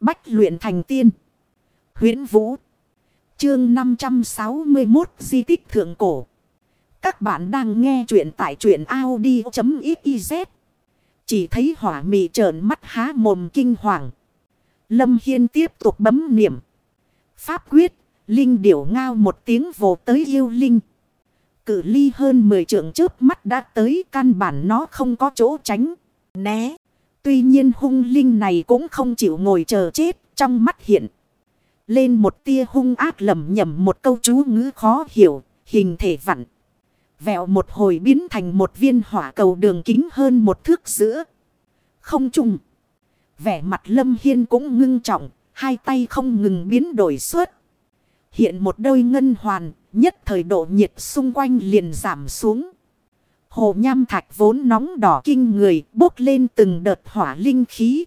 Bách luyện thành tiên. huyễn Vũ. Chương 561 Di tích Thượng Cổ. Các bạn đang nghe truyện tại truyện Audi.xyz. Chỉ thấy hỏa mị trợn mắt há mồm kinh hoàng. Lâm Hiên tiếp tục bấm niệm. Pháp quyết, Linh điểu ngao một tiếng vồ tới yêu Linh. cử ly hơn 10 trượng trước mắt đã tới căn bản nó không có chỗ tránh, né. Tuy nhiên hung linh này cũng không chịu ngồi chờ chết trong mắt hiện. Lên một tia hung ác lầm nhầm một câu chú ngữ khó hiểu, hình thể vặn. Vẹo một hồi biến thành một viên hỏa cầu đường kính hơn một thước giữa. Không trùng. Vẻ mặt lâm hiên cũng ngưng trọng, hai tay không ngừng biến đổi suốt. Hiện một đôi ngân hoàn, nhất thời độ nhiệt xung quanh liền giảm xuống. Hồ nham thạch vốn nóng đỏ kinh người bốc lên từng đợt hỏa linh khí.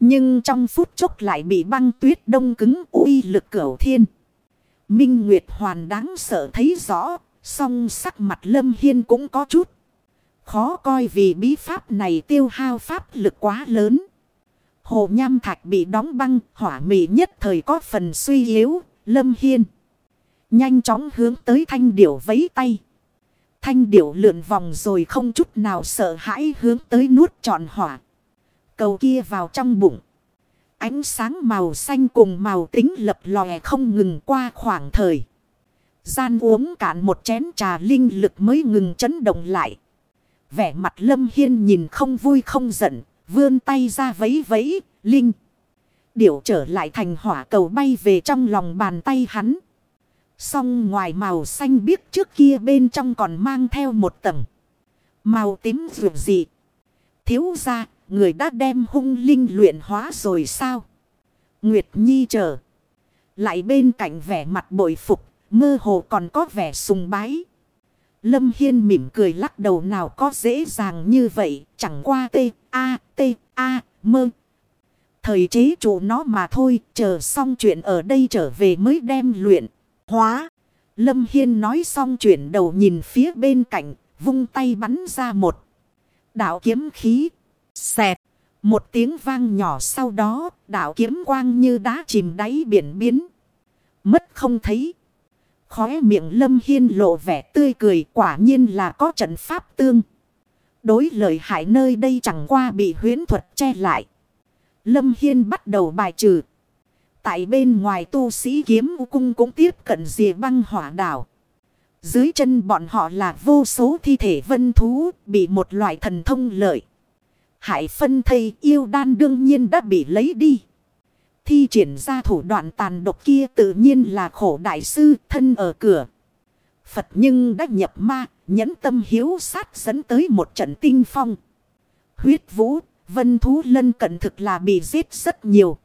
Nhưng trong phút chốc lại bị băng tuyết đông cứng uy lực cửu thiên. Minh Nguyệt Hoàn đáng sợ thấy rõ, song sắc mặt Lâm Hiên cũng có chút. Khó coi vì bí pháp này tiêu hao pháp lực quá lớn. Hồ Nham Thạch bị đóng băng, hỏa mị nhất thời có phần suy yếu, Lâm Hiên. Nhanh chóng hướng tới thanh điểu vấy tay. Thanh điểu lượn vòng rồi không chút nào sợ hãi hướng tới nuốt trọn hỏa. Cầu kia vào trong bụng. Ánh sáng màu xanh cùng màu tính lập lòe không ngừng qua khoảng thời. Gian uống cạn một chén trà linh lực mới ngừng chấn động lại. Vẻ mặt lâm hiên nhìn không vui không giận. Vươn tay ra vấy vấy, linh. Điểu trở lại thành hỏa cầu bay về trong lòng bàn tay hắn. Song ngoài màu xanh biếc trước kia bên trong còn mang theo một tầng. Màu tím dù dị. Thiếu ra, người đã đem hung linh luyện hóa rồi sao? Nguyệt Nhi chờ. Lại bên cạnh vẻ mặt bội phục, mơ hồ còn có vẻ sùng bái. Lâm Hiên mỉm cười lắc đầu nào có dễ dàng như vậy, chẳng qua tê, a, tê, a, mơ. Thời chế chủ nó mà thôi, chờ xong chuyện ở đây trở về mới đem luyện hóa. Lâm Hiên nói xong chuyển đầu nhìn phía bên cạnh, vung tay bắn ra một. Đạo kiếm khí. Xẹt. Một tiếng vang nhỏ sau đó, đạo kiếm quang như đá chìm đáy biển biến. Mất không thấy. Khóe miệng Lâm Hiên lộ vẻ tươi cười quả nhiên là có trận pháp tương. Đối lời hại nơi đây chẳng qua bị huyến thuật che lại. Lâm Hiên bắt đầu bài trừ Tại bên ngoài tu sĩ kiếm u cung cũng tiếp cận dìa băng hỏa đảo. Dưới chân bọn họ là vô số thi thể vân thú bị một loại thần thông lợi. Hải phân thây yêu đan đương nhiên đã bị lấy đi. Thi triển ra thủ đoạn tàn độc kia tự nhiên là khổ đại sư thân ở cửa. Phật nhưng đã nhập ma, nhẫn tâm hiếu sát dẫn tới một trận tinh phong. Huyết vũ, vân thú lân cận thực là bị giết rất nhiều.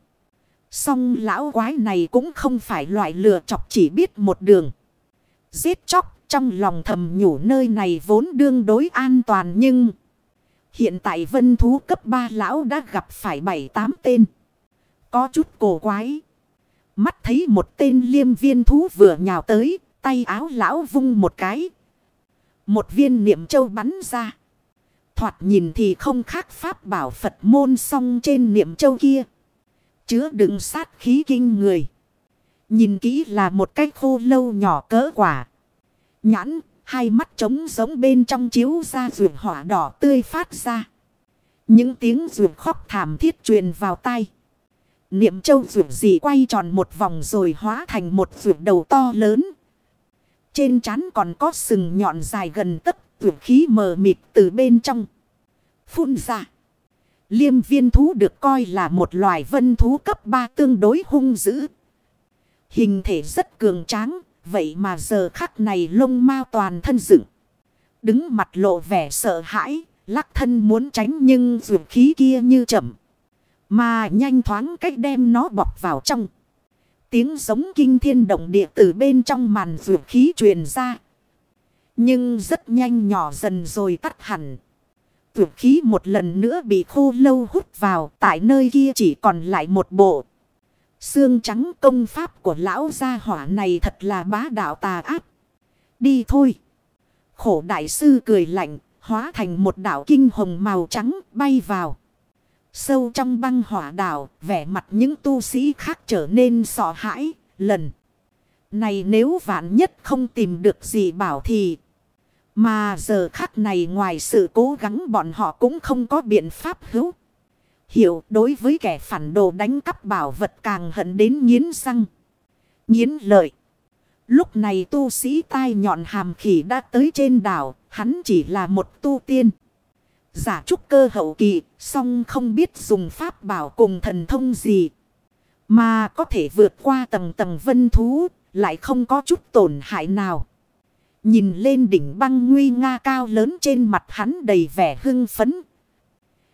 Song lão quái này cũng không phải loại lừa chọc chỉ biết một đường. Giết chóc trong lòng thầm nhủ nơi này vốn đương đối an toàn nhưng... Hiện tại vân thú cấp 3 lão đã gặp phải 7-8 tên. Có chút cổ quái. Mắt thấy một tên liêm viên thú vừa nhào tới, tay áo lão vung một cái. Một viên niệm châu bắn ra. Thoạt nhìn thì không khác pháp bảo Phật môn song trên niệm châu kia. Chứa đựng sát khí kinh người. Nhìn kỹ là một cái khô lâu nhỏ cỡ quả. Nhãn, hai mắt trống giống bên trong chiếu ra ruột hỏa đỏ tươi phát ra. Những tiếng ruột khóc thảm thiết truyền vào tay. Niệm châu ruột dị quay tròn một vòng rồi hóa thành một ruột đầu to lớn. Trên trán còn có sừng nhọn dài gần tấc ruột khí mờ mịt từ bên trong. Phun ra. Liêm viên thú được coi là một loài vân thú cấp 3 tương đối hung dữ. Hình thể rất cường tráng, vậy mà giờ khắc này lông mao toàn thân dựng. Đứng mặt lộ vẻ sợ hãi, lắc thân muốn tránh nhưng dược khí kia như chậm. Mà nhanh thoáng cách đem nó bọc vào trong. Tiếng giống kinh thiên động địa từ bên trong màn dược khí truyền ra. Nhưng rất nhanh nhỏ dần rồi tắt hẳn tuyệt khí một lần nữa bị khô lâu hút vào. Tại nơi kia chỉ còn lại một bộ. Xương trắng công pháp của lão gia hỏa này thật là bá đạo tà ác. Đi thôi. Khổ đại sư cười lạnh. Hóa thành một đạo kinh hồng màu trắng bay vào. Sâu trong băng hỏa đảo, vẻ mặt những tu sĩ khác trở nên sợ hãi, lần. Này nếu vạn nhất không tìm được gì bảo thì... Mà giờ khắc này ngoài sự cố gắng bọn họ cũng không có biện pháp hữu. Hiểu, đối với kẻ phản đồ đánh cắp bảo vật càng hận đến nghiến răng. Nghiến lợi. Lúc này tu sĩ tai nhọn hàm khỉ đã tới trên đảo. Hắn chỉ là một tu tiên. Giả trúc cơ hậu kỳ. Song không biết dùng pháp bảo cùng thần thông gì. Mà có thể vượt qua tầng tầng vân thú. Lại không có chút tổn hại nào. Nhìn lên đỉnh băng nguy nga cao lớn trên mặt hắn đầy vẻ hưng phấn.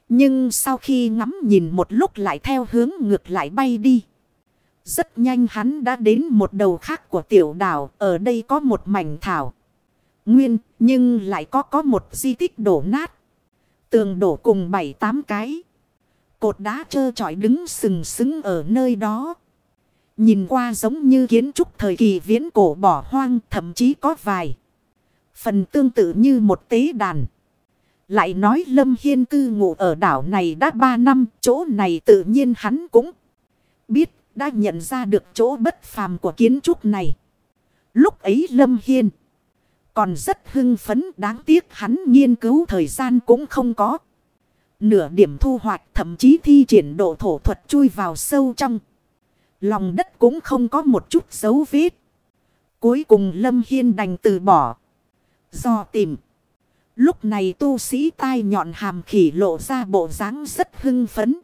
Nhưng sau khi ngắm nhìn một lúc lại theo hướng ngược lại bay đi. Rất nhanh hắn đã đến một đầu khác của tiểu đảo. Ở đây có một mảnh thảo. Nguyên, nhưng lại có có một di tích đổ nát. Tường đổ cùng bảy, tám cái. Cột đá trơ trọi đứng sừng sững ở nơi đó. Nhìn qua giống như kiến trúc thời kỳ viễn cổ bỏ hoang, thậm chí có vài. Phần tương tự như một tế đàn. Lại nói Lâm Hiên cư ngụ ở đảo này đã ba năm, chỗ này tự nhiên hắn cũng biết, đã nhận ra được chỗ bất phàm của kiến trúc này. Lúc ấy Lâm Hiên còn rất hưng phấn đáng tiếc hắn nghiên cứu thời gian cũng không có. Nửa điểm thu hoạch thậm chí thi triển độ thổ thuật chui vào sâu trong. Lòng đất cũng không có một chút dấu vết. Cuối cùng Lâm Hiên đành từ bỏ. Do tìm. Lúc này tu sĩ tai nhọn hàm khỉ lộ ra bộ dáng rất hưng phấn.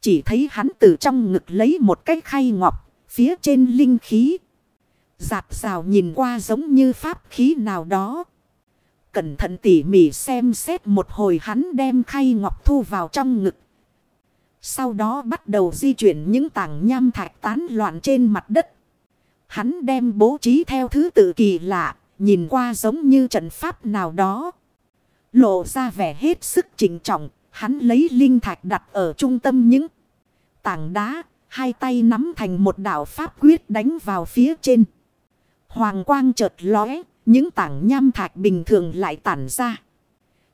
Chỉ thấy hắn từ trong ngực lấy một cái khay ngọc, phía trên linh khí. Giạt rào nhìn qua giống như pháp khí nào đó. Cẩn thận tỉ mỉ xem xét một hồi hắn đem khay ngọc thu vào trong ngực. Sau đó bắt đầu di chuyển những tảng nham thạch tán loạn trên mặt đất. Hắn đem bố trí theo thứ tự kỳ lạ, nhìn qua giống như trận pháp nào đó. Lộ ra vẻ hết sức chỉnh trọng, hắn lấy linh thạch đặt ở trung tâm những tảng đá, hai tay nắm thành một đạo pháp quyết đánh vào phía trên. Hoàng quang chợt lóe, những tảng nham thạch bình thường lại tản ra.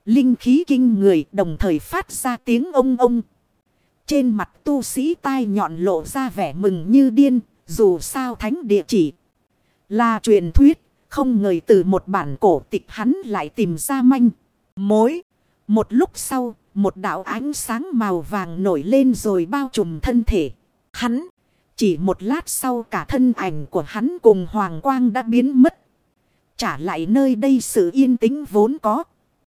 Linh khí kinh người đồng thời phát ra tiếng ông ông. Trên mặt tu sĩ tai nhọn lộ ra vẻ mừng như điên, dù sao thánh địa chỉ là truyền thuyết, không ngờ từ một bản cổ tịch hắn lại tìm ra manh. Mối. Một lúc sau, một đạo ánh sáng màu vàng nổi lên rồi bao trùm thân thể. Hắn. Chỉ một lát sau cả thân ảnh của hắn cùng hoàng quang đã biến mất. Trả lại nơi đây sự yên tĩnh vốn có.